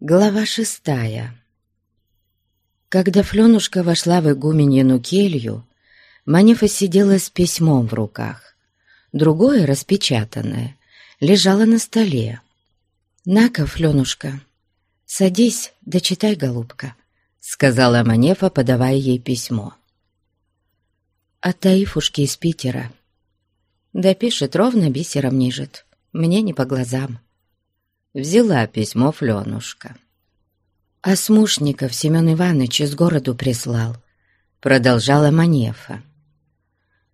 Глава шестая Когда Фленушка вошла в игуменьину келью, Манефа сидела с письмом в руках. Другое, распечатанное, лежало на столе. «На-ка, Фленушка, садись, дочитай, голубка», — сказала Манефа, подавая ей письмо. «От Таифушки из Питера. Да пишет ровно бисером нижет, мне не по глазам» взяла письмо Фленушка. «А Смушников Семен Иванович из городу прислал», — продолжала Манефа.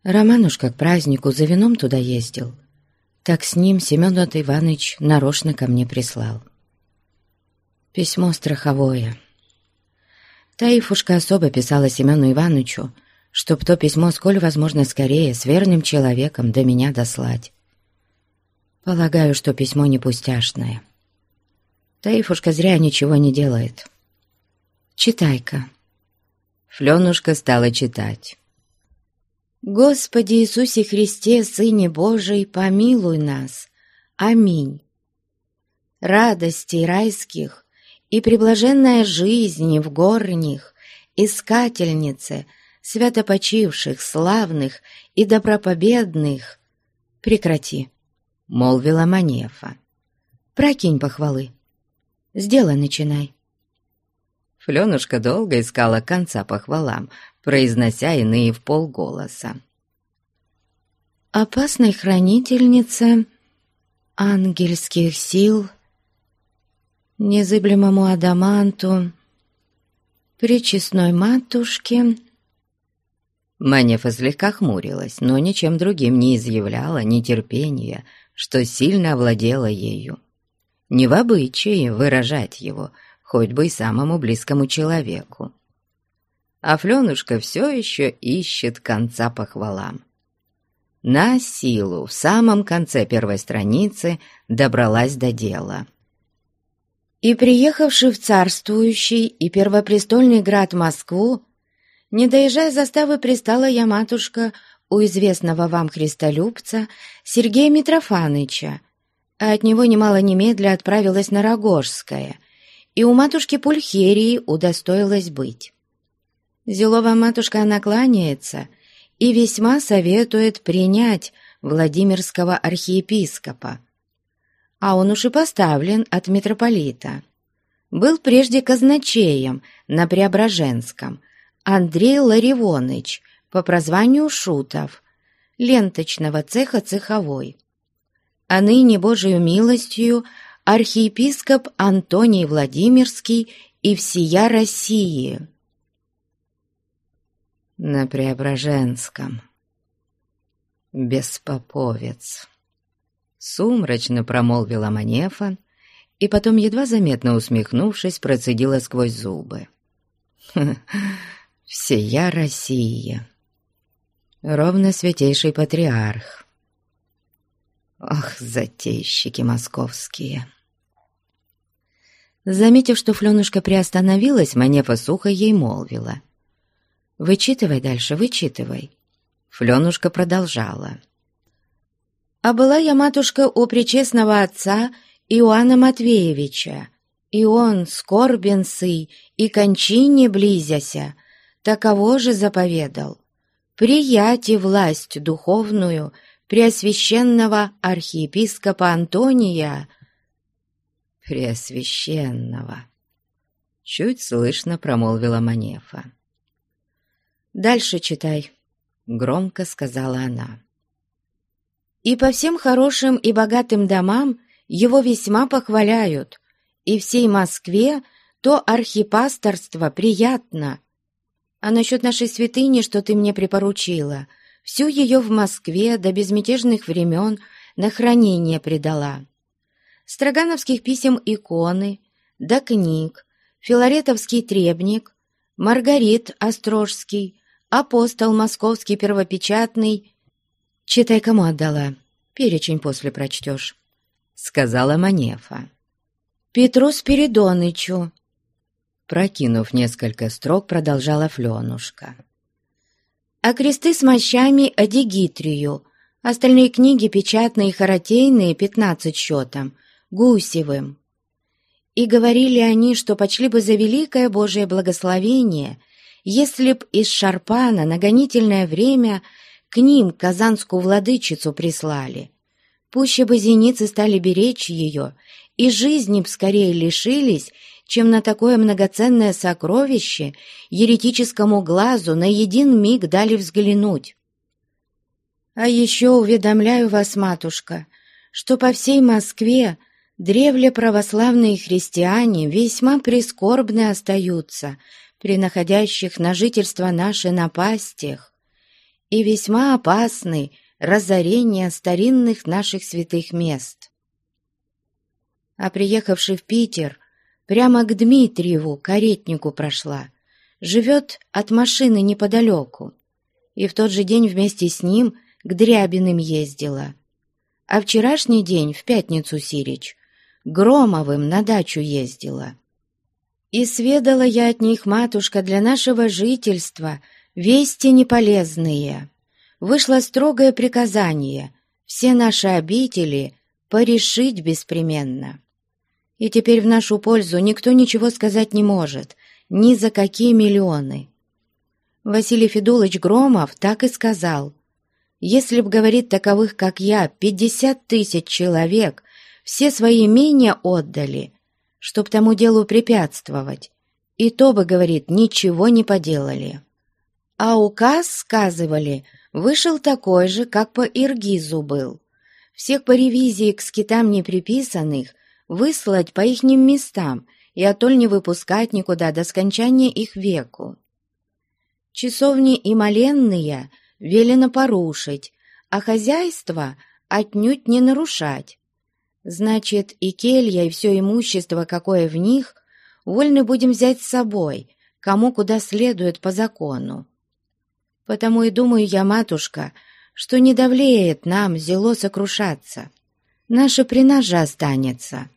Романушка к празднику за вином туда ездил. Так с ним Семен Иванович нарочно ко мне прислал. Письмо страховое. Таифушка особо писала Семену Ивановичу, чтоб то письмо сколь возможно скорее с верным человеком до меня дослать. Полагаю, что письмо не пустяшное. Таифушка зря ничего не делает. Читай-ка. Фленушка стала читать. «Господи Иисусе Христе, Сыне Божий, помилуй нас. Аминь. Радостей райских и приблаженная жизни в горних, искательнице, святопочивших, славных и добропобедных, прекрати, — молвила Манефа. «Прокинь похвалы. С дела начинай». Фленушка долго искала конца похвалам, произнося иные в полголоса. «Опасной хранительнице ангельских сил, незыблемому адаманту, причестной матушке...» Манефа слегка хмурилась, но ничем другим не изъявляла нетерпения, что сильно овладела ею. Не в обычае выражать его, хоть бы и самому близкому человеку. А Фленушка все еще ищет конца похвалам. На силу в самом конце первой страницы добралась до дела. И, приехавший в царствующий и первопрестольный град Москву, не доезжая заставы, пристала я, матушка, у известного вам христолюбца Сергея Митрофаныча, а от него немало немедля отправилась на Рогожское, и у матушки Пульхерии удостоилась быть. Зелова матушка накланяется и весьма советует принять Владимирского архиепископа, а он уж и поставлен от митрополита. Был прежде казначеем на Преображенском Андрей Ларивоныч по прозванию Шутов, ленточного цеха цеховой а ныне Божию милостью архиепископ Антоний Владимирский и всея России. На Преображенском. Беспоповец. Сумрачно промолвила Манефа, и потом, едва заметно усмехнувшись, процедила сквозь зубы. «Всея Россия! Ровно святейший патриарх!» Ах, затейщики московские!» Заметив, что Фленушка приостановилась, Манефа сухо ей молвила. «Вычитывай дальше, вычитывай». Фленушка продолжала. «А была я, матушка, у причестного отца Иоанна Матвеевича, и он, скорбен сы, и кончине близяся, таково же заповедал. Прияти власть духовную Преосвященного архиепископа Антония. Преосвященного. Чуть слышно промолвила Манефа. «Дальше читай», — громко сказала она. «И по всем хорошим и богатым домам его весьма похваляют, и всей Москве то архипасторство приятно. А насчет нашей святыни, что ты мне припоручила — Всю ее в Москве до безмятежных времен на хранение предала. Строгановских писем иконы, до книг, Филаретовский требник, Маргарит Острожский, апостол московский первопечатный. «Читай, кому отдала, перечень после прочтешь», — сказала Манефа. «Петру Спиридонычу», Прокинув несколько строк, продолжала Фленушка а кресты с мощами Адигитрию, остальные книги печатные и хоротейные, пятнадцать счетом, Гусевым. И говорили они, что почли бы за великое Божие благословение, если б из Шарпана на гонительное время к ним казанскую владычицу прислали. Пуще бы зеницы стали беречь ее, и жизни б скорее лишились, чем на такое многоценное сокровище еретическому глазу на един миг дали взглянуть. А еще уведомляю вас, матушка, что по всей Москве древле православные христиане весьма прискорбны остаются при находящих на жительство наше напастях и весьма опасны разорение старинных наших святых мест. А приехавший в Питер, прямо к Дмитриеву, каретнику прошла, живет от машины неподалеку, и в тот же день вместе с ним к Дрябиным ездила. А вчерашний день, в пятницу Сирич, Громовым на дачу ездила. И сведала я от них, матушка, для нашего жительства вести неполезные. Вышло строгое приказание все наши обители порешить беспременно. И теперь в нашу пользу никто ничего сказать не может, ни за какие миллионы. Василий Федулович Громов так и сказал. Если б, говорит, таковых, как я, пятьдесят тысяч человек, все свои имения отдали, чтоб тому делу препятствовать, и то бы, говорит, ничего не поделали. А указ, сказывали, вышел такой же, как по Иргизу был. Всех по ревизии к скитам не приписанных выслать по ихним местам и отоль не выпускать никуда до скончания их веку. Часовни и моленные велено порушить, а хозяйство отнюдь не нарушать. Значит, и келья, и все имущество, какое в них, вольны будем взять с собой, кому куда следует по закону. Потому и думаю я, матушка, что не давлеет нам зело сокрушаться. Наше при нас же останется.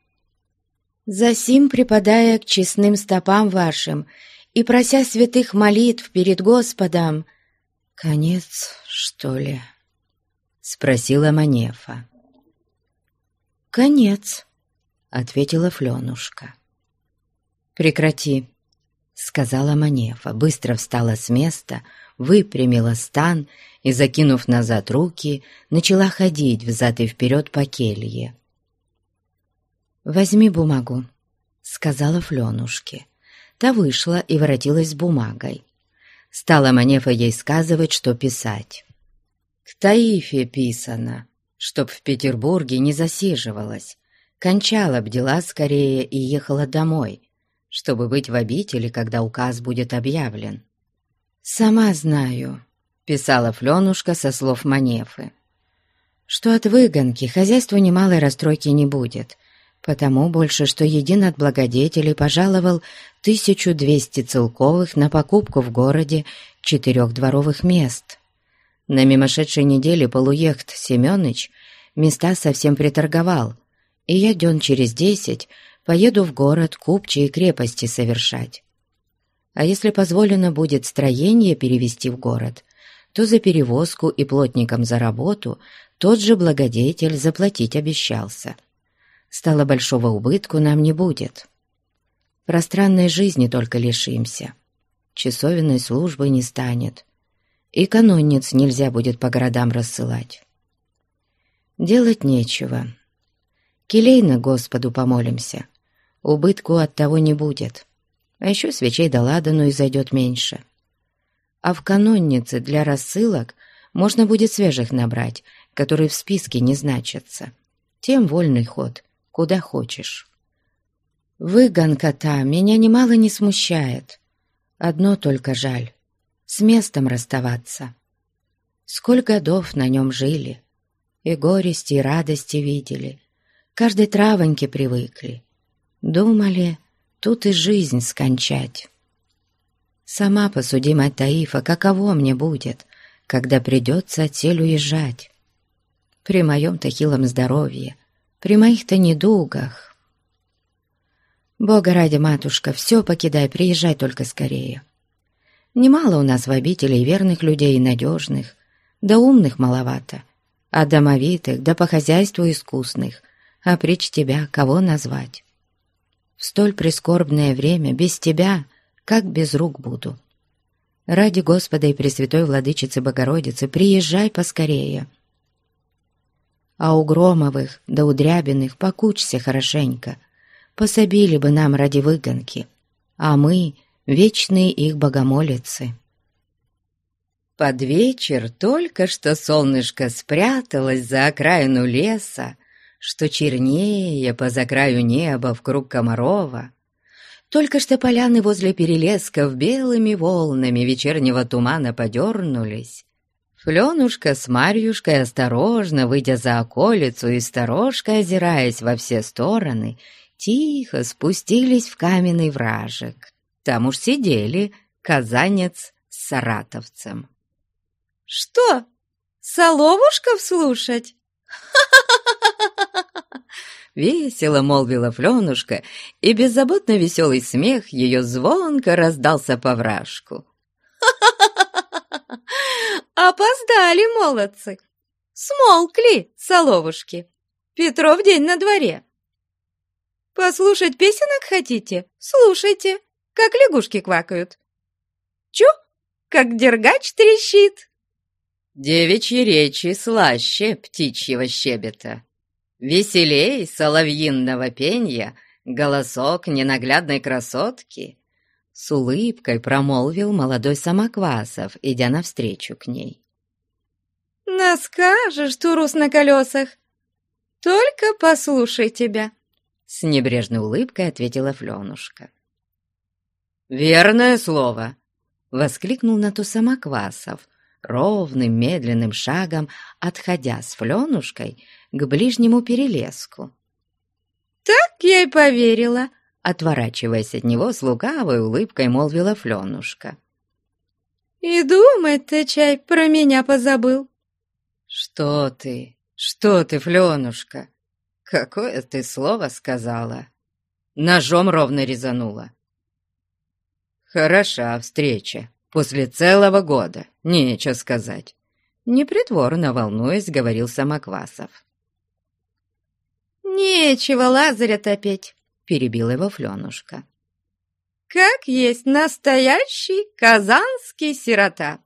Засим, припадая к честным стопам вашим и прося святых молитв перед Господом, «Конец, что ли?» — спросила Манефа. «Конец», — ответила Фленушка. «Прекрати», — сказала Манефа, быстро встала с места, выпрямила стан и, закинув назад руки, начала ходить взад и вперед по келье. «Возьми бумагу», — сказала Фленушке. Та вышла и воротилась с бумагой. Стала Манефа ей сказывать, что писать. «К Таифе писано, чтоб в Петербурге не засиживалась, кончала б дела скорее и ехала домой, чтобы быть в обители, когда указ будет объявлен». «Сама знаю», — писала Фленушка со слов Манефы, «что от выгонки хозяйству немалой расстройки не будет, потому больше, что един от благодетелей пожаловал 1200 целковых на покупку в городе четырех дворовых мест. На мимошедшей неделе полуехт Семёныч места совсем приторговал, и я дён через десять поеду в город купчие крепости совершать. А если позволено будет строение перевести в город, то за перевозку и плотникам за работу тот же благодетель заплатить обещался — стало большого убытку нам не будет. Пространной жизни только лишимся. Часовенной службы не станет. И канонниц нельзя будет по городам рассылать. Делать нечего. Келейно Господу помолимся. Убытку от того не будет. А еще свечей да ладану и зайдет меньше. А в каноннице для рассылок можно будет свежих набрать, которые в списке не значатся. Тем вольный ход куда хочешь. Выгонка та меня немало не смущает. Одно только жаль — с местом расставаться. Сколько годов на нем жили, и горести, и радости видели, каждой травоньке привыкли. Думали, тут и жизнь скончать. Сама посуди, мать Таифа, каково мне будет, когда придется отсель уезжать. При моем-то хилом здоровье — при моих-то недугах. Бога ради, матушка, все покидай, приезжай только скорее. Немало у нас в обители верных людей и надежных, да умных маловато, а домовитых, да по хозяйству искусных, а прич тебя кого назвать? В столь прискорбное время без тебя, как без рук буду. Ради Господа и Пресвятой Владычицы Богородицы приезжай поскорее. А у Громовых да у Дрябиных покучься хорошенько. Пособили бы нам ради выгонки, а мы — вечные их богомолицы. Под вечер только что солнышко спряталось за окраину леса, что чернее по закраю неба в круг Комарова. Только что поляны возле перелесков белыми волнами вечернего тумана подернулись. Фленушка с Марьюшкой, осторожно выйдя за околицу и сторожкой озираясь во все стороны, тихо спустились в каменный вражек. Там уж сидели казанец с саратовцем. «Что, соловушков слушать?» Весело молвила Фленушка, и беззаботно веселый смех ее звонко раздался по вражку. «Опоздали, молодцы! Смолкли, соловушки! Петров день на дворе! Послушать песенок хотите? Слушайте, как лягушки квакают! Чу, как дергач трещит!» Девичьи речи слаще птичьего щебета. Веселей соловьинного пенья голосок ненаглядной красотки. С улыбкой промолвил молодой Самоквасов, идя навстречу к ней. «Наскажешь, турус на колесах! Только послушай тебя!» С небрежной улыбкой ответила Фленушка. «Верное слово!» — воскликнул на то Самоквасов, ровным медленным шагом отходя с Фленушкой к ближнему перелеску. «Так я и поверила», — отворачиваясь от него с лукавой улыбкой молвила Фленушка. «И думать-то, чай, про меня позабыл». «Что ты, что ты, Фленушка? Какое ты слово сказала?» Ножом ровно резанула. «Хороша встреча после целого года, нечего сказать». Непритворно волнуясь, говорил Самоквасов. «Нечего Лазаря топить», — перебила его Фленушка. «Как есть настоящий казанский сирота».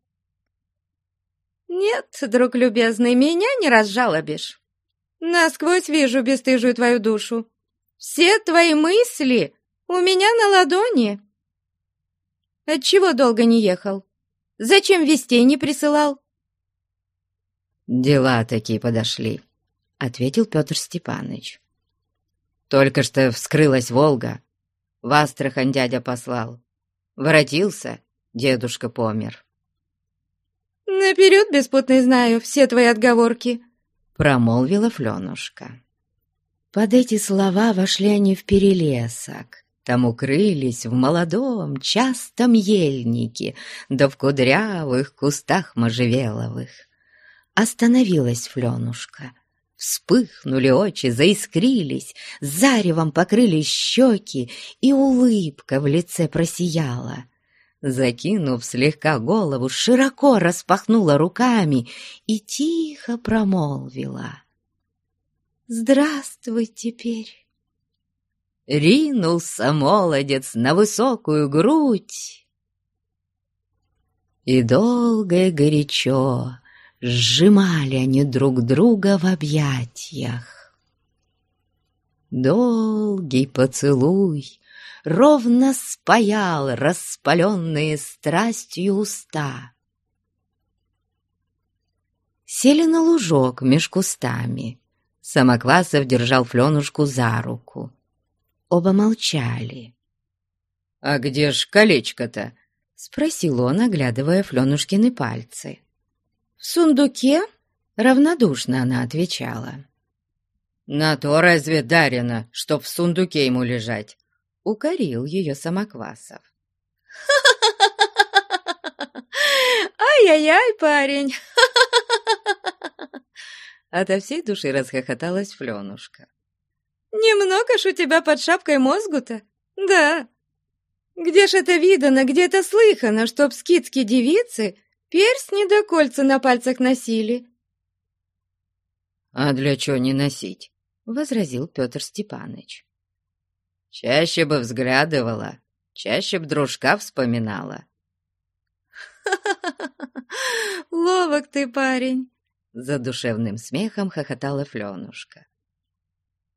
«Нет, друг любезный, меня не разжалобишь. Насквозь вижу бесстыжую твою душу. Все твои мысли у меня на ладони. Отчего долго не ехал? Зачем вестей не присылал?» «Дела такие подошли», ответил Петр Степанович. «Только что вскрылась Волга. В Астрахань дядя послал. Воротился, дедушка помер». «Наперед, беспутный, знаю все твои отговорки», — промолвила Фленушка. Под эти слова вошли они в перелесок. Там укрылись в молодом, частом ельнике, да в кудрявых кустах можжевеловых. Остановилась Фленушка — Вспыхнули очи, заискрились, заревом покрылись щеки, и улыбка в лице просияла. Закинув слегка голову, широко распахнула руками и тихо промолвила. «Здравствуй теперь!» Ринулся молодец на высокую грудь. И долго и горячо сжимали они друг друга в объятиях. Долгий поцелуй ровно спаял распаленные страстью уста. Сели на лужок меж кустами. Самоквасов держал Фленушку за руку. Оба молчали. «А где ж колечко-то?» — спросил он, оглядывая Фленушкины пальцы. «В сундуке?» — равнодушно она отвечала. «На то разве Дарина, чтоб в сундуке ему лежать?» — укорил ее Самоквасов. «Ай-яй-яй, парень!» Ото всей души расхохоталась Фленушка. «Немного ж у тебя под шапкой мозгу-то? Да. Где ж это видано, где это слыхано, чтоб скидские девицы Перстни да кольца на пальцах носили. «А для чего не носить?» — возразил Петр Степаныч. Чаще бы взглядывала, чаще б дружка вспоминала. Ловок ты, парень!» За душевным смехом хохотала Фленушка.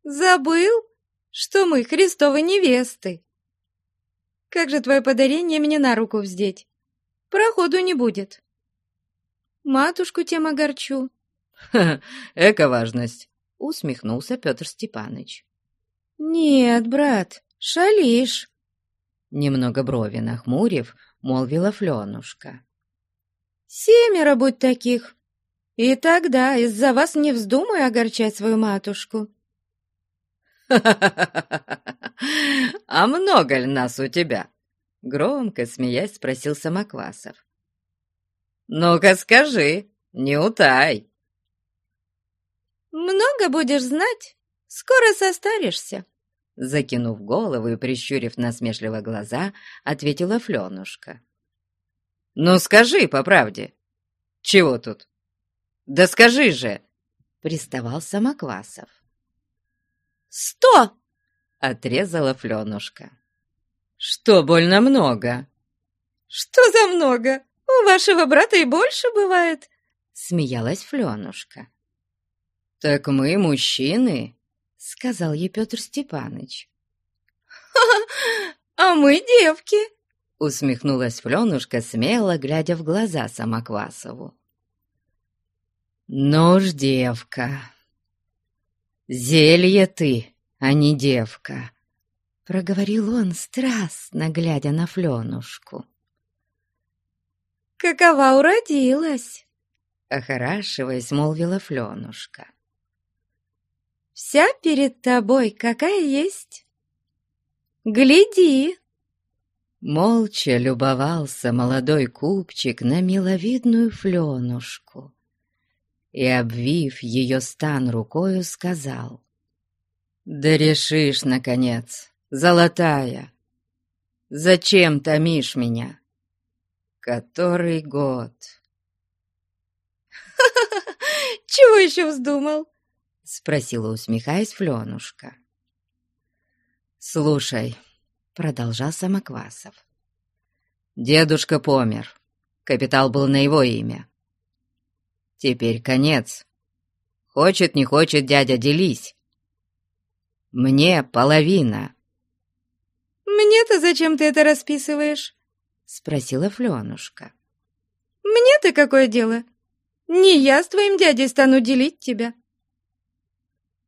«Забыл, что мы Христовы невесты? Как же твое подарение мне на руку вздеть? Проходу не будет. Матушку тем огорчу». эко-важность!» — усмехнулся Петр Степаныч. «Нет, брат, шалишь!» Немного брови нахмурив, молвила Фленушка. «Семеро будь таких, и тогда из-за вас не вздумай огорчать свою матушку». «А много ли нас у тебя?» Громко смеясь спросил Самоквасов. «Ну-ка скажи, не утай!» «Много будешь знать, скоро состаришься!» Закинув голову и прищурив насмешливо глаза, ответила Фленушка. «Ну скажи по правде, чего тут? Да скажи же!» Приставал Самоквасов. «Сто!» — отрезала Фленушка. «Что больно много?» «Что за много? У вашего брата и больше бывает!» — смеялась Фленушка. «Так мы мужчины!» — сказал ей Петр Степаныч. а мы девки!» — усмехнулась Фленушка, смело глядя в глаза Самоквасову. «Ну ж, девка, зелье ты, а не девка!» — проговорил он, страстно глядя на Фленушку. «Какова уродилась!» — охорашиваясь, молвила Фленушка. «Вся перед тобой, какая есть! Гляди!» Молча любовался молодой купчик на миловидную Фленушку и, обвив ее стан рукою, сказал, «Да решишь, наконец, золотая, зачем томишь меня? Который год?» «Чего еще вздумал?» — спросила, усмехаясь, Фленушка. «Слушай», — продолжал Самоквасов, — «дедушка помер, капитал был на его имя. Теперь конец. Хочет, не хочет, дядя, делись. Мне половина». «Мне-то зачем ты это расписываешь?» — спросила Фленушка. «Мне-то какое дело? Не я с твоим дядей стану делить тебя».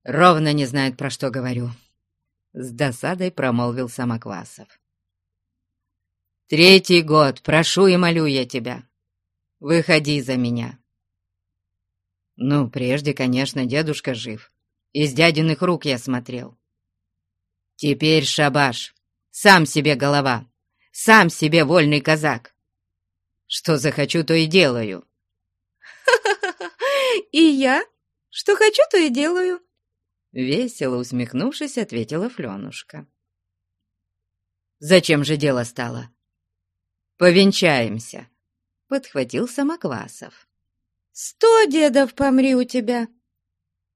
«Ровно не знает, про что говорю», — с досадой промолвил Самоквасов. «Третий год, прошу и молю я тебя, выходи за меня». Ну, прежде, конечно, дедушка жив. Из дядиных рук я смотрел. Теперь шабаш, сам себе голова, сам себе вольный казак. Что захочу, то и делаю. И я? Что хочу, то и делаю. Весело усмехнувшись, ответила Фленушка. «Зачем же дело стало?» «Повенчаемся», — подхватил Самоквасов. Сто дедов помри у тебя.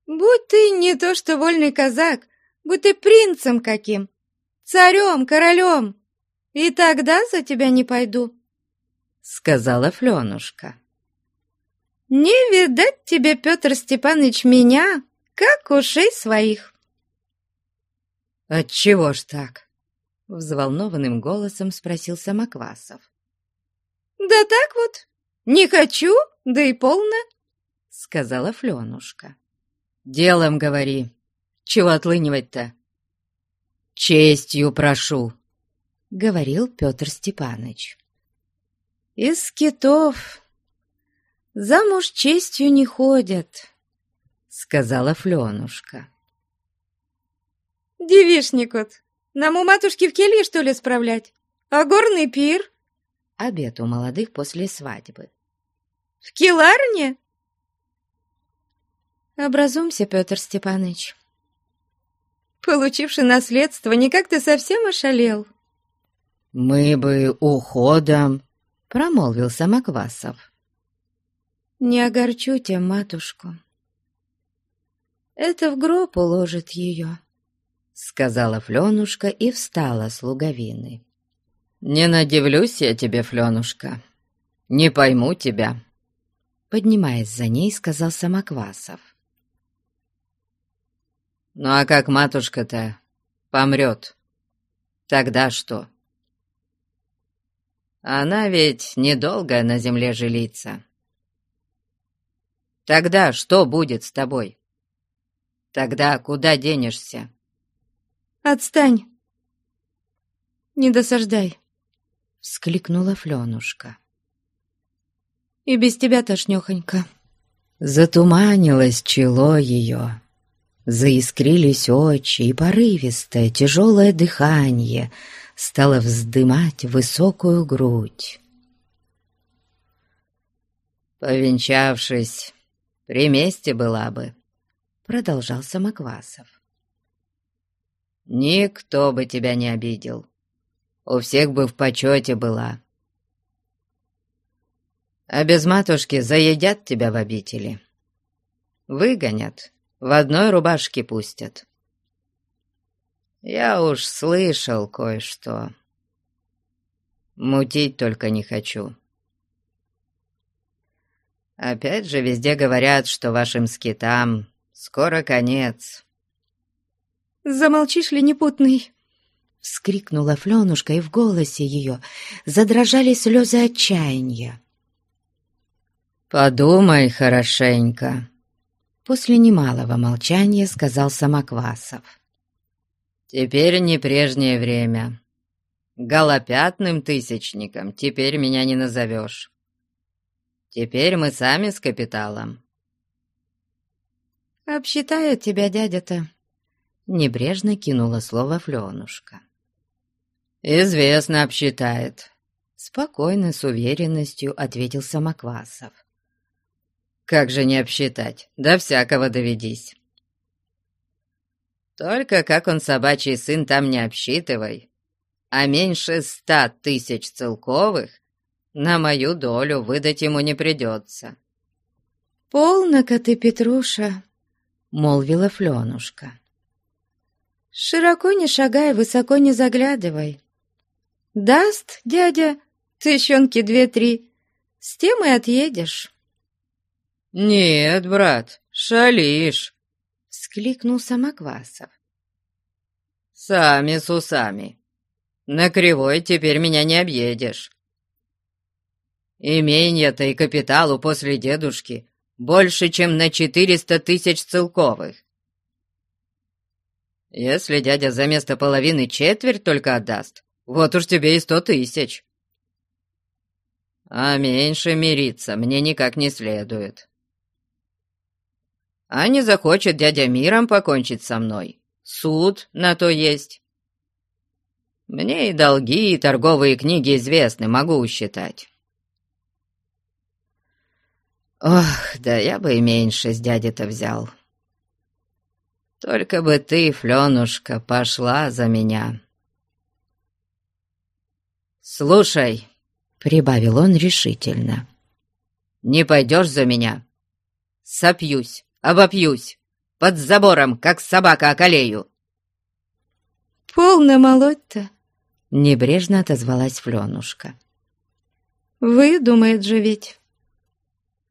Будь ты не то что вольный казак, будь ты принцем каким, царем, королем, и тогда за тебя не пойду, — сказала Фленушка. Не видать тебе, Петр Степанович, меня, как ушей своих. Отчего ж так? — взволнованным голосом спросил Самоквасов. Да так вот, не хочу, да и полно, — сказала Фленушка. «Делом говори. Чего отлынивать-то?» «Честью прошу», — говорил Петр Степаныч. «Из китов замуж честью не ходят», — сказала Фленушка. «Девишник вот, нам у матушки в келье, что ли, справлять? А горный пир?» Обед у молодых после свадьбы. В Киларне? Образумся, Петр Степанович. Получивший наследство, никак ты совсем ошалел. Мы бы уходом, промолвил Самоквасов. Не огорчу тебя, матушку. Это в гроб уложит ее, сказала Фленушка и встала с луговины. «Не надивлюсь я тебе, Фленушка, не пойму тебя», поднимаясь за ней, сказал Самоквасов. «Ну а как матушка-то помрет, тогда что?» Она ведь недолго на земле жилится. Тогда что будет с тобой? Тогда куда денешься? Отстань! Не досаждай!» — вскликнула Фленушка. «И без тебя тошнёхонько». Затуманилось чело ее, заискрились очи, и порывистое тяжелое дыхание стало вздымать высокую грудь. «Повенчавшись, при месте была бы», — продолжал Самоквасов. «Никто бы тебя не обидел. У всех бы в почете была. А без матушки заедят тебя в обители. Выгонят, в одной рубашке пустят. Я уж слышал кое-что. Мутить только не хочу». Опять же, везде говорят, что вашим скитам скоро конец. «Замолчишь ли, непутный?» — вскрикнула Фленушка, и в голосе ее задрожали слезы отчаяния. «Подумай хорошенько», — после немалого молчания сказал Самоквасов. «Теперь не прежнее время. Голопятным тысячником теперь меня не назовешь. Теперь мы сами с капиталом». «Обсчитает тебя дядя-то», — небрежно кинула слово Фленушка. «Известно обсчитает», — спокойно, с уверенностью ответил Самоквасов. «Как же не обсчитать? До всякого доведись». «Только как он, собачий сын, там не обсчитывай, а меньше ста тысяч целковых на мою долю выдать ему не придется». «Полно-ка ты, Петруша», — молвила Фленушка. «Широко не шагай, высоко не заглядывай. Даст дядя тыщенки две-три, с тем и отъедешь». «Нет, брат, шалишь», — вскликнул Самоквасов. «Сами с усами. На кривой теперь меня не объедешь. Именья-то и капиталу после дедушки больше, чем на четыреста тысяч целковых. Если дядя за место половины четверть только отдаст, вот уж тебе и сто тысяч. А меньше мириться мне никак не следует. А не захочет дядя миром покончить со мной, суд на то есть. Мне и долги, и торговые книги известны, могу считать. Ох, да я бы и меньше с дяди-то взял. Только бы ты, Фленушка, пошла за меня. Слушай, — прибавил он решительно, — не пойдешь за меня? Сопьюсь, обопьюсь, под забором, как собака околею. «Полно молоть-то!» — небрежно отозвалась Фленушка. «Выдумает же ведь!»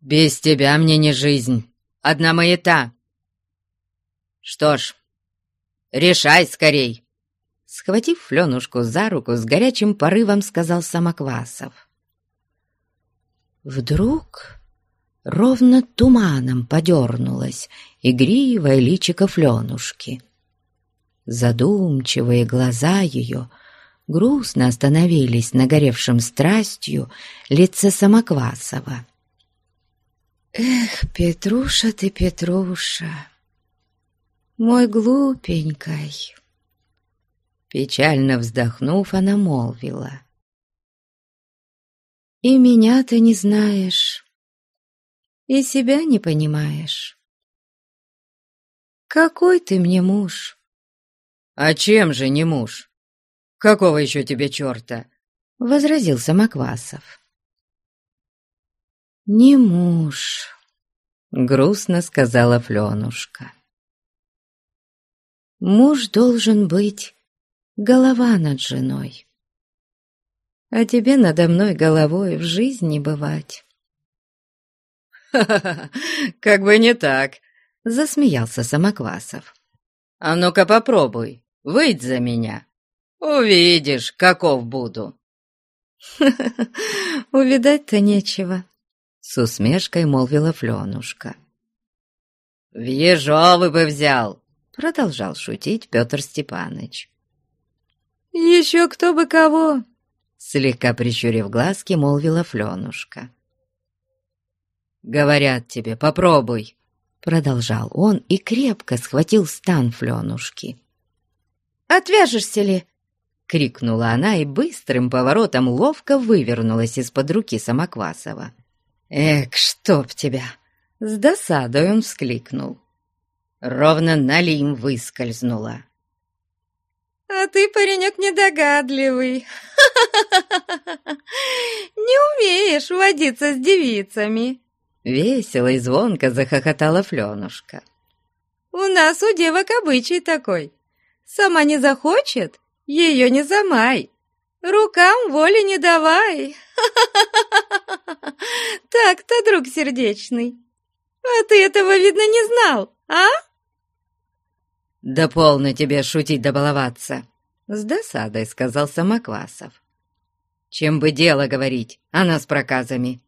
Без тебя мне не жизнь, одна маята. Что ж, решай скорей. Схватив Фленушку за руку, с горячим порывом сказал Самоквасов. Вдруг ровно туманом подернулась игривое личико Фленушки. Задумчивые глаза ее грустно остановились на горевшем страстью лице Самоквасова. Эх, Петруша ты, Петруша, мой глупенькой. Печально вздохнув, она молвила. И меня ты не знаешь, и себя не понимаешь. Какой ты мне муж? А чем же не муж? Какого еще тебе черта? Возразил Самоквасов. «Не муж», — грустно сказала Фленушка. Муж должен быть голова над женой. А тебе надо мной головой в жизни бывать. «Ха-ха-ха, как бы не так!» — засмеялся Самоквасов. «А ну-ка попробуй, выйдь за меня. Увидишь, каков буду». «Увидать-то нечего», — с усмешкой молвила Фленушка. «В ежовы бы взял!» — продолжал шутить Петр Степаныч. «Еще кто бы кого!» — слегка прищурив глазки, молвила Фленушка. «Говорят тебе, попробуй!» — продолжал он и крепко схватил стан Фленушки. «Отвяжешься ли?» — крикнула она и быстрым поворотом ловко вывернулась из-под руки Самоквасова. «Эк, чтоб тебя!» — с досадой он вскликнул. Ровно на лим выскользнула. «А ты, паренек, недогадливый. Не умеешь водиться с девицами!» Весело и звонко захохотала Фленушка. «У нас у девок обычай такой. Сама не захочет, ее не замай. Рукам воли не давай. Так-то, друг сердечный. А ты этого, видно, не знал, а?» «Да полно тебе шутить да баловаться!» С досадой сказал Самоквасов. «Чем бы дело говорить, а нас проказами!»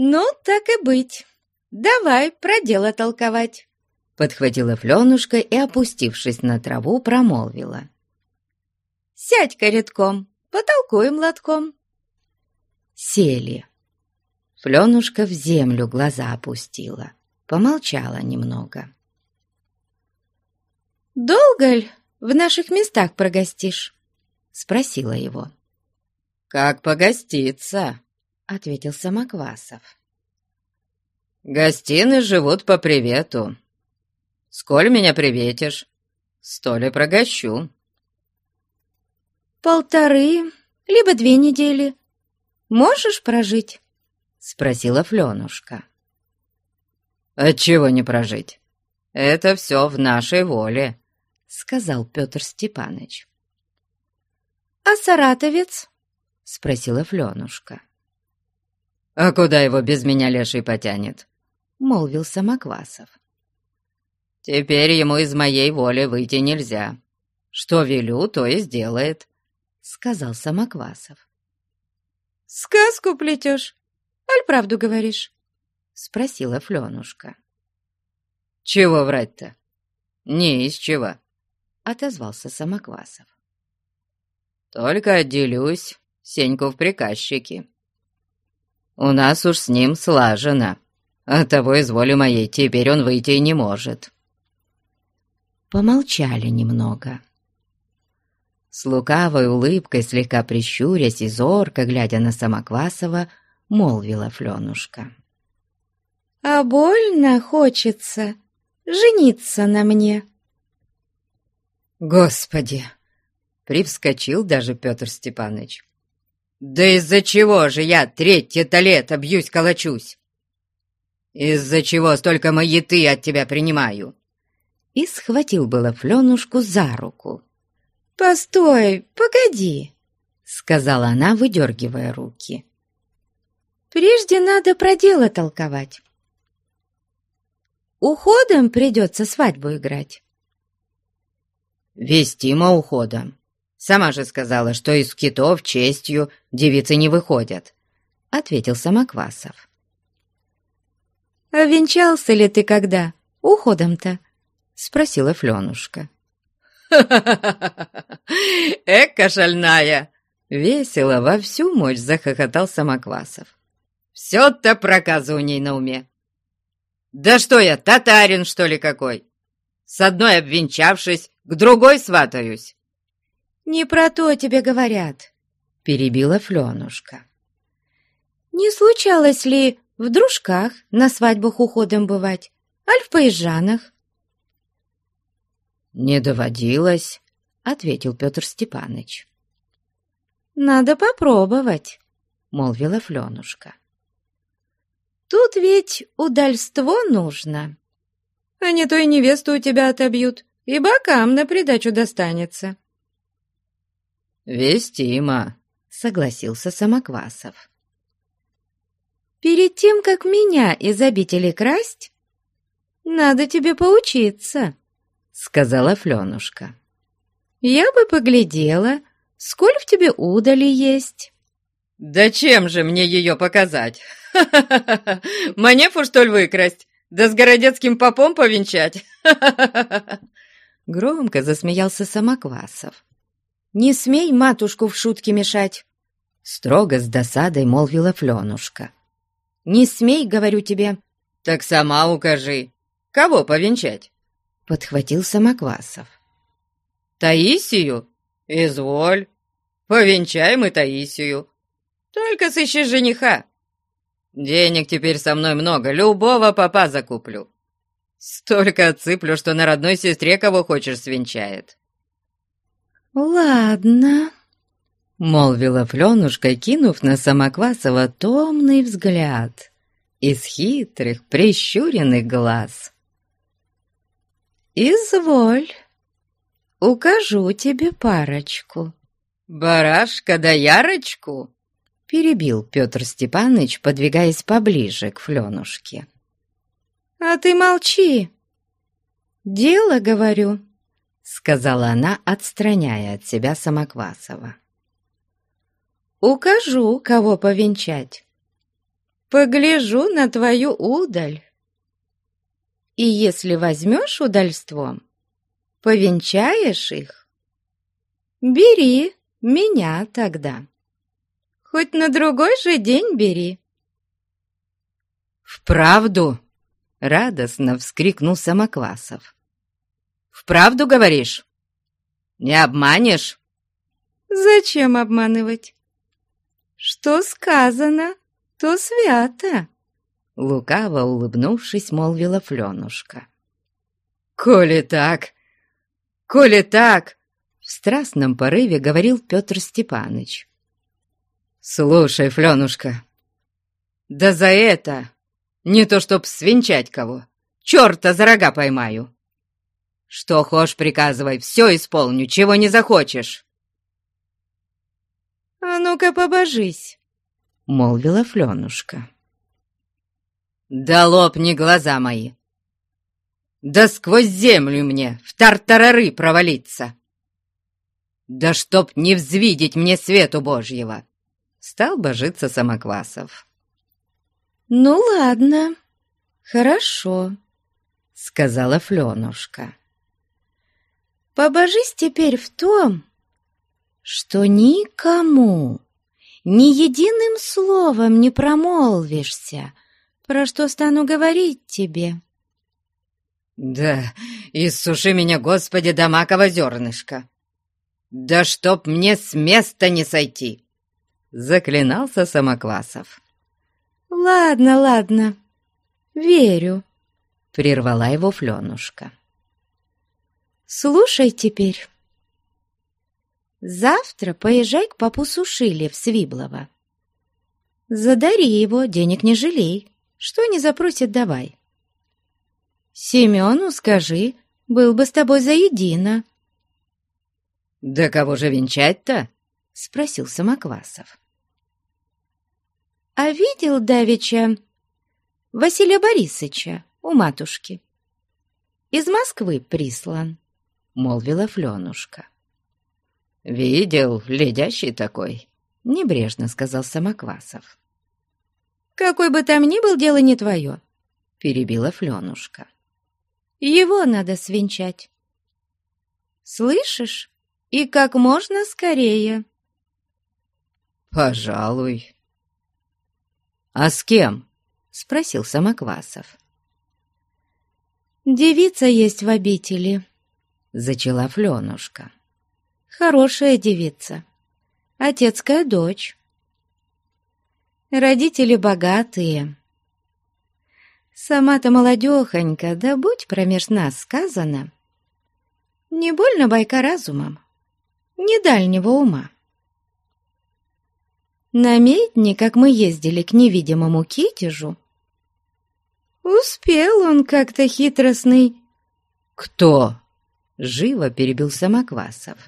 «Ну, так и быть. Давай про дело толковать!» Подхватила Фленушка и, опустившись на траву, промолвила. «Сядь-ка редком, потолкуем лотком!» Сели. Фленушка в землю глаза опустила, помолчала немного. «Долго ли в наших местах прогостишь?» — спросила его. «Как погоститься?» — ответил Самоквасов. «Гостины живут по привету. Сколь меня приветишь, столь и прогощу». «Полторы, либо две недели. Можешь прожить?» — спросила Фленушка. «Отчего не прожить? Это все в нашей воле», — сказал Петр Степаныч. «А саратовец?» — спросила Фленушка. «А куда его без меня леший потянет?» — молвил Самоквасов. «Теперь ему из моей воли выйти нельзя. Что велю, то и сделает», — сказал Самоквасов. «Сказку плетешь, аль правду говоришь?» — спросила Фленушка. «Чего врать-то? Не из чего отозвался Самоквасов. «Только отделюсь, Сеньку в приказчики. У нас уж с ним слажено. От того из воли моей теперь он выйти не может». Помолчали немного. С лукавой улыбкой, слегка прищурясь и зорко, глядя на Самоквасова, молвила Фленушка. «А больно хочется жениться на мне». «Господи!» — привскочил даже Петр Степанович. «Да из-за чего же я третье-то лето бьюсь-калачусь? Из-за чего столько маяты от тебя принимаю?» И схватил было Фленушку за руку. «Постой, погоди!» — сказала она, выдергивая руки. «Прежде надо про дело толковать. Уходом придется свадьбу играть. «Вестимо уходом. Сама же сказала, что из китов честью девицы не выходят», — ответил Самоквасов. «А венчался ли ты когда? Уходом-то?» — спросила Фленушка. Эка шальная!» Весело во всю мощь захохотал Самоквасов. «Все-то проказу у ней на уме. Да что я, татарин, что ли, какой? С одной обвенчавшись, к другой сватаюсь». «Не про то тебе говорят», — перебила Фленушка. «Не случалось ли в дружках на свадьбах уходом бывать, аль в поезжанах?» «Не доводилось», — ответил Петр Степаныч. «Надо попробовать», — молвила Фленушка. «Тут ведь удальство нужно, а не то и невесту у тебя отобьют, И бокам на придачу достанется. «Вестимо», — согласился Самоквасов. «Перед тем, как меня из обители красть, надо тебе поучиться», — сказала Фленушка. «Я бы поглядела, сколь в тебе удали есть». «Да чем же мне ее показать? Манефу, что ли, выкрасть? Да с городецким попом повенчать?» Громко засмеялся Самоквасов. «Не смей матушку в шутки мешать!» Строго с досадой молвила Фленушка. «Не смей, говорю тебе!» «Так сама укажи, кого повенчать?» Подхватил Самоквасов. «Таисию? Изволь, повенчаем и Таисию. Только сыщи жениха. Денег теперь со мной много, любого папа закуплю. Столько отсыплю, что на родной сестре кого хочешь свинчает». «Ладно», — молвила Фленушка, кинув на Самоквасова томный взгляд из хитрых, прищуренных глаз. «Изволь, укажу тебе парочку». «Барашка да ярочку?» — перебил Петр Степаныч, подвигаясь поближе к Фленушке. «А ты молчи! Дело, говорю!» — сказала она, отстраняя от себя Самоквасова. «Укажу, кого повенчать. Погляжу на твою удаль. И если возьмешь удальством, повенчаешь их, бери меня тогда. Хоть на другой же день бери». «Вправду?» — радостно вскрикнул Самоквасов. «Вправду говоришь? Не обманешь?» «Зачем обманывать? Что сказано, то свято!» Лукаво улыбнувшись, молвила Фленушка. «Коли так, коли так!» В страстном порыве говорил Петр Степаныч. «Слушай, Фленушка, да за это не то чтоб свинчать кого, черта за рога поймаю. Что хочешь, приказывай, все исполню, чего не захочешь». «А ну-ка, побожись!» — молвила Фленушка. «Да лопни глаза мои! Да сквозь землю мне в тартарары провалиться! Да чтоб не взвидеть мне свету Божьего!» Стал божиться Самоквасов. «Ну ладно, хорошо», — сказала Фленушка. «Побожись теперь в том, что никому, ни единым словом не промолвишься, про что стану говорить тебе». «Да, иссуши меня, Господи, до маково зернышко! Да чтоб мне с места не сойти!» Заклинался Самоквасов. «Ладно, ладно, верю», — прервала его Фленушка. «Слушай теперь. Завтра поезжай к папу Сушиле в Свиблово. Задари его, денег не жалей, что не запросит, давай. Семену скажи, был бы с тобой заедино». «Да кого же венчать-то?» — спросил Самоквасов. «А видел Давича Василия Борисовича у матушки?» «Из Москвы прислан», — молвила Фленушка. «Видел, ледящий такой», — небрежно сказал Самоквасов. «Какой бы там ни был, дело не твое», — перебила Фленушка. «Его надо свинчать. Слышишь? И как можно скорее». «Пожалуй», «А с кем?» — спросил Самоквасов. «Девица есть в обители», — зачала Фленушка. «Хорошая девица, отецкая дочь. Родители богатые. Сама-то молодехонька, да будь промеж нас сказано. Не больно байка разумом, не дальнего ума. На медне, как мы ездили к невидимому китежу, успел он как-то хитростный. «Кто?» Живо перебил Самоквасов.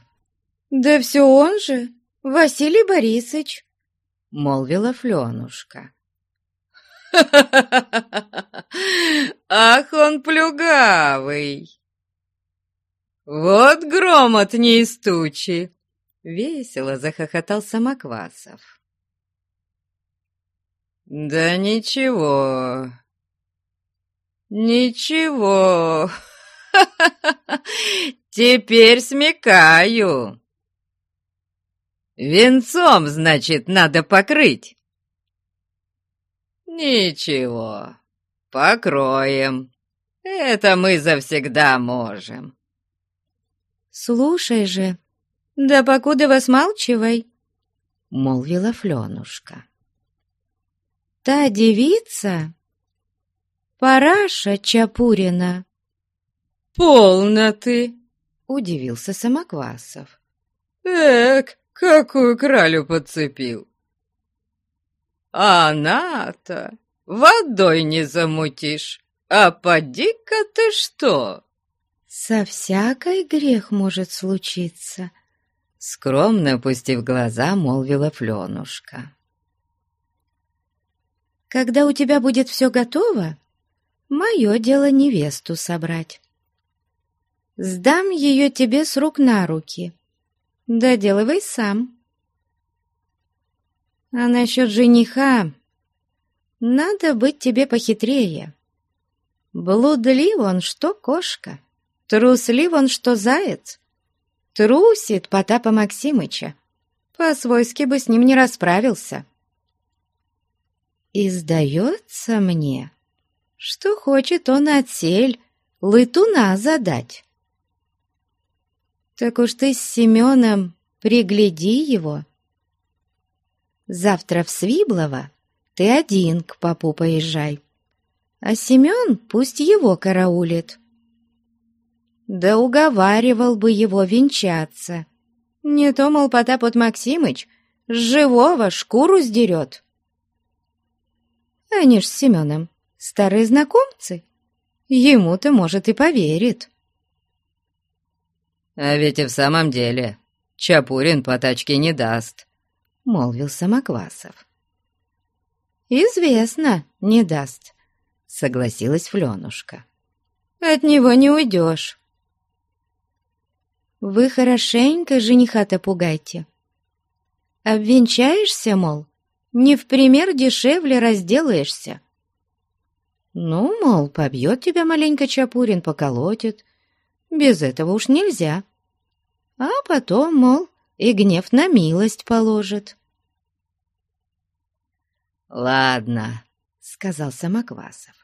«Да все он же, Василий Борисович», — молвила Фленушка. Ах, он плюгавый! Вот громот не из тучи!» Весело захохотал Самоквасов. «Да ничего, ничего, теперь смекаю. Венцом, значит, надо покрыть. «Ничего, покроем. Это мы завсегда можем». «Слушай же, да покуда вас молчивай», — молвила Фленушка. «Та девица, Параша Чапурина». «Полно ты!» — удивился Самоквасов. «Эк, какую кралю подцепил! А она-то водой не замутишь. А поди-ка ты что!» «Со всякой грех может случиться», — скромно опустив глаза, молвила Фленушка. «Когда у тебя будет все готово, мое дело невесту собрать. Сдам ее тебе с рук на руки. Доделывай сам». А насчет жениха надо быть тебе похитрее. Блудлив он, что кошка, труслив он, что заяц. Трусит Потапа Максимыча. По-свойски бы с ним не расправился. И сдается мне, что хочет он отсель лытуна задать. Так уж ты с Семеном пригляди его — Завтра в Свиблово ты один к папу поезжай, а Семен пусть его караулит. Да уговаривал бы его венчаться. Не то, мол, Потап от Максимыч живого шкуру сдерет. Они ж с Семеном старые знакомцы. Ему-то, может, и поверит. А ведь и в самом деле Чапурин по тачке не даст, — молвил Самоквасов. «Известно, не даст», — согласилась Фленушка. «От него не уйдешь». «Вы хорошенько жениха-то пугайте. Обвенчаешься, мол, не в пример дешевле разделаешься». «Ну, мол, побьет тебя маленько Чапурин, поколотит. Без этого уж нельзя. А потом, мол, и гнев на милость положит. «Ладно», — сказал Самоквасов.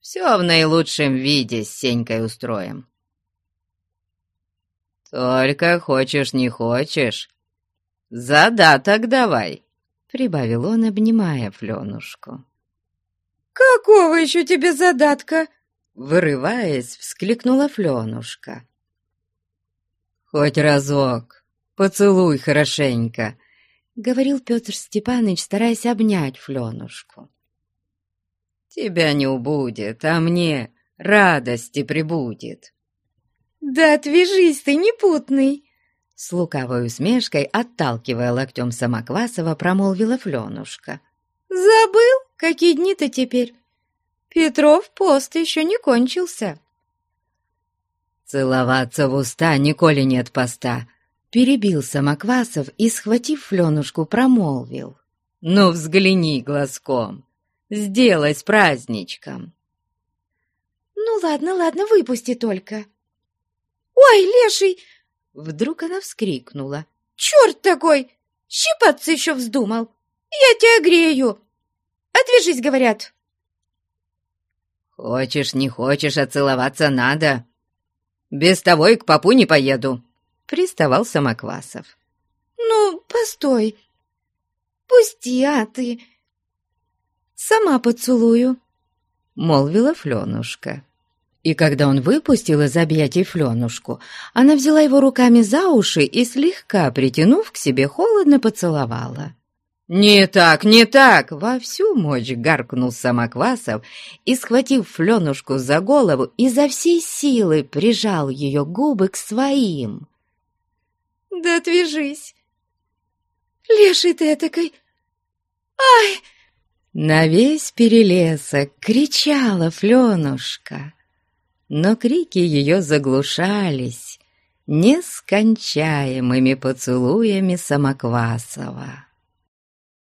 «Все в наилучшем виде с Сенькой устроим. Только хочешь не хочешь, задаток давай», — прибавил он, обнимая Фленушку. «Какого еще тебе задатка?» Вырываясь, вскликнула Фленушка. «Хоть разок, «Поцелуй хорошенько», — говорил Петр Степанович, стараясь обнять Фленушку. «Тебя не убудет, а мне радости прибудет». «Да отвяжись ты, непутный!» С лукавой усмешкой, отталкивая локтем Самоквасова, промолвила Фленушка. «Забыл, какие дни-то теперь? Петров пост еще не кончился». «Целоваться в уста, Николи нет поста», Перебил Самоквасов и, схватив Фленушку, промолвил. «Ну, взгляни глазком, сделай с праздничком!» «Ну, ладно, ладно, выпусти только!» «Ой, леший!» Вдруг она вскрикнула. «Черт такой! Щипаться еще вздумал! Я тебя грею! Отвяжись, говорят!» «Хочешь, не хочешь, а целоваться надо. Без того и к папу не поеду!» приставал Самоквасов. «Ну, постой! Пусти, а ты! Сама поцелую!» — молвила Фленушка. И когда он выпустил из объятий Фленушку, она взяла его руками за уши и, слегка притянув к себе, холодно поцеловала. «Не так, не так!» — во всю мощь гаркнул Самоквасов и, схватив Фленушку за голову, изо всей силы прижал ее губы к своим. «Да отвяжись! Леший ты этакой! Ай!» На весь перелесок кричала Фленушка, но крики ее заглушались нескончаемыми поцелуями Самоквасова.